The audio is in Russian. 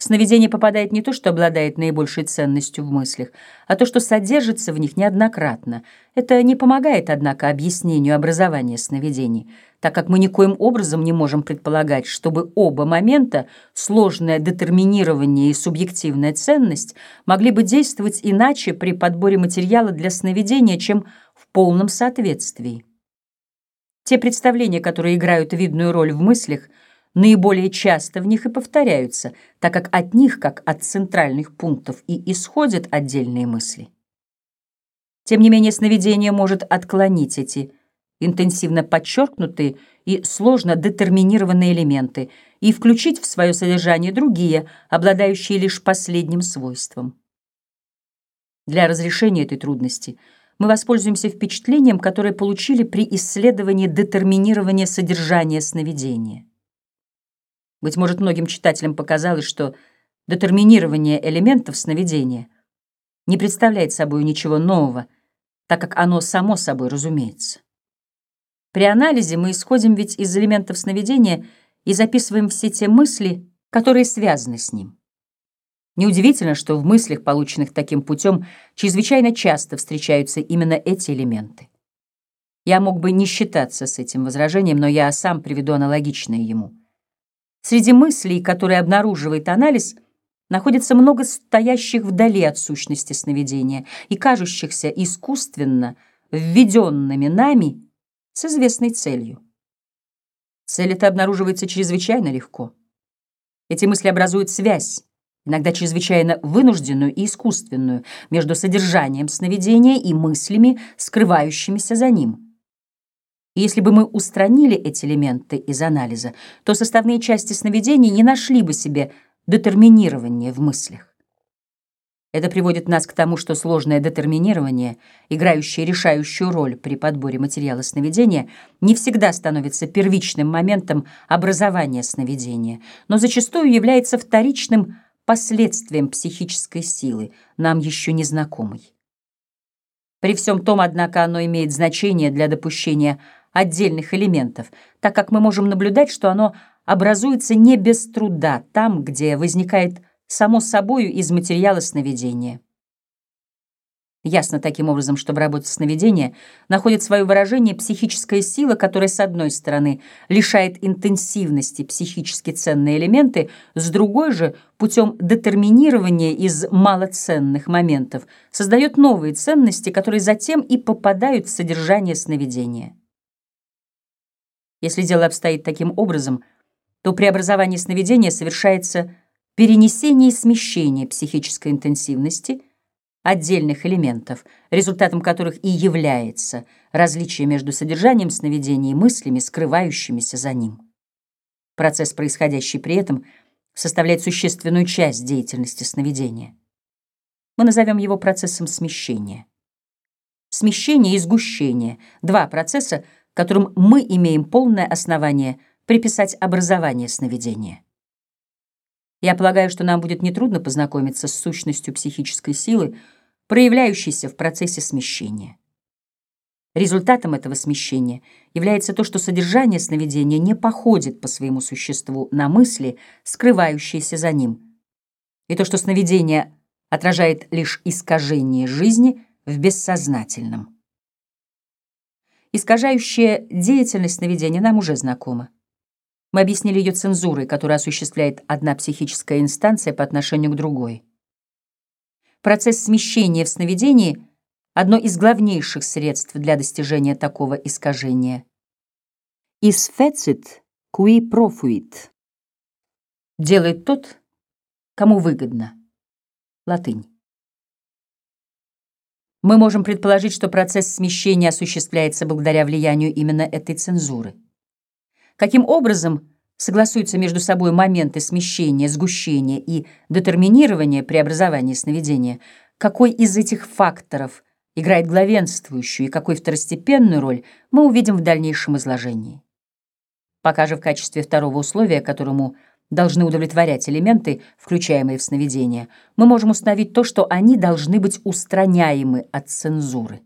Сновидение попадает не то, что обладает наибольшей ценностью в мыслях, а то, что содержится в них неоднократно. Это не помогает, однако, объяснению образования сновидений, так как мы никоим образом не можем предполагать, чтобы оба момента, сложное детерминирование и субъективная ценность, могли бы действовать иначе при подборе материала для сновидения, чем в полном соответствии. Те представления, которые играют видную роль в мыслях, наиболее часто в них и повторяются, так как от них, как от центральных пунктов, и исходят отдельные мысли. Тем не менее, сновидение может отклонить эти интенсивно подчеркнутые и сложно детерминированные элементы и включить в свое содержание другие, обладающие лишь последним свойством. Для разрешения этой трудности мы воспользуемся впечатлением, которое получили при исследовании детерминирования содержания сновидения. Быть может, многим читателям показалось, что детерминирование элементов сновидения не представляет собой ничего нового, так как оно само собой разумеется. При анализе мы исходим ведь из элементов сновидения и записываем все те мысли, которые связаны с ним. Неудивительно, что в мыслях, полученных таким путем, чрезвычайно часто встречаются именно эти элементы. Я мог бы не считаться с этим возражением, но я сам приведу аналогичное ему. Среди мыслей, которые обнаруживает анализ, находится много стоящих вдали от сущности сновидения и кажущихся искусственно введенными нами с известной целью. Цель эта обнаруживается чрезвычайно легко. Эти мысли образуют связь, иногда чрезвычайно вынужденную и искусственную, между содержанием сновидения и мыслями, скрывающимися за ним. И если бы мы устранили эти элементы из анализа, то составные части сновидений не нашли бы себе детерминирования в мыслях. Это приводит нас к тому, что сложное детерминирование, играющее решающую роль при подборе материала сновидения, не всегда становится первичным моментом образования сновидения, но зачастую является вторичным последствием психической силы, нам еще незнакомой. При всем том, однако, оно имеет значение для допущения отдельных элементов, так как мы можем наблюдать, что оно образуется не без труда там, где возникает само собою из материала сновидения. Ясно таким образом, что в работе сновидения находит свое выражение психическая сила, которая, с одной стороны, лишает интенсивности психически ценные элементы, с другой же, путем детерминирования из малоценных моментов, создает новые ценности, которые затем и попадают в содержание сновидения. Если дело обстоит таким образом, то при образовании сновидения совершается перенесение и смещение психической интенсивности отдельных элементов, результатом которых и является различие между содержанием сновидения и мыслями, скрывающимися за ним. Процесс, происходящий при этом, составляет существенную часть деятельности сновидения. Мы назовем его процессом смещения. Смещение и сгущение — два процесса — которым мы имеем полное основание приписать образование сновидения. Я полагаю, что нам будет нетрудно познакомиться с сущностью психической силы, проявляющейся в процессе смещения. Результатом этого смещения является то, что содержание сновидения не походит по своему существу на мысли, скрывающиеся за ним, и то, что сновидение отражает лишь искажение жизни в бессознательном. Искажающая деятельность сновидения нам уже знакома. Мы объяснили ее цензурой, которую осуществляет одна психическая инстанция по отношению к другой. Процесс смещения в сновидении — одно из главнейших средств для достижения такого искажения. «Is fecit qui profuit» — делает тот, кому выгодно. Латынь. Мы можем предположить, что процесс смещения осуществляется благодаря влиянию именно этой цензуры. Каким образом согласуются между собой моменты смещения, сгущения и детерминирования преобразования сновидения, какой из этих факторов играет главенствующую и какой второстепенную роль, мы увидим в дальнейшем изложении. Пока же в качестве второго условия, которому – должны удовлетворять элементы, включаемые в сновидение, мы можем установить то, что они должны быть устраняемы от цензуры.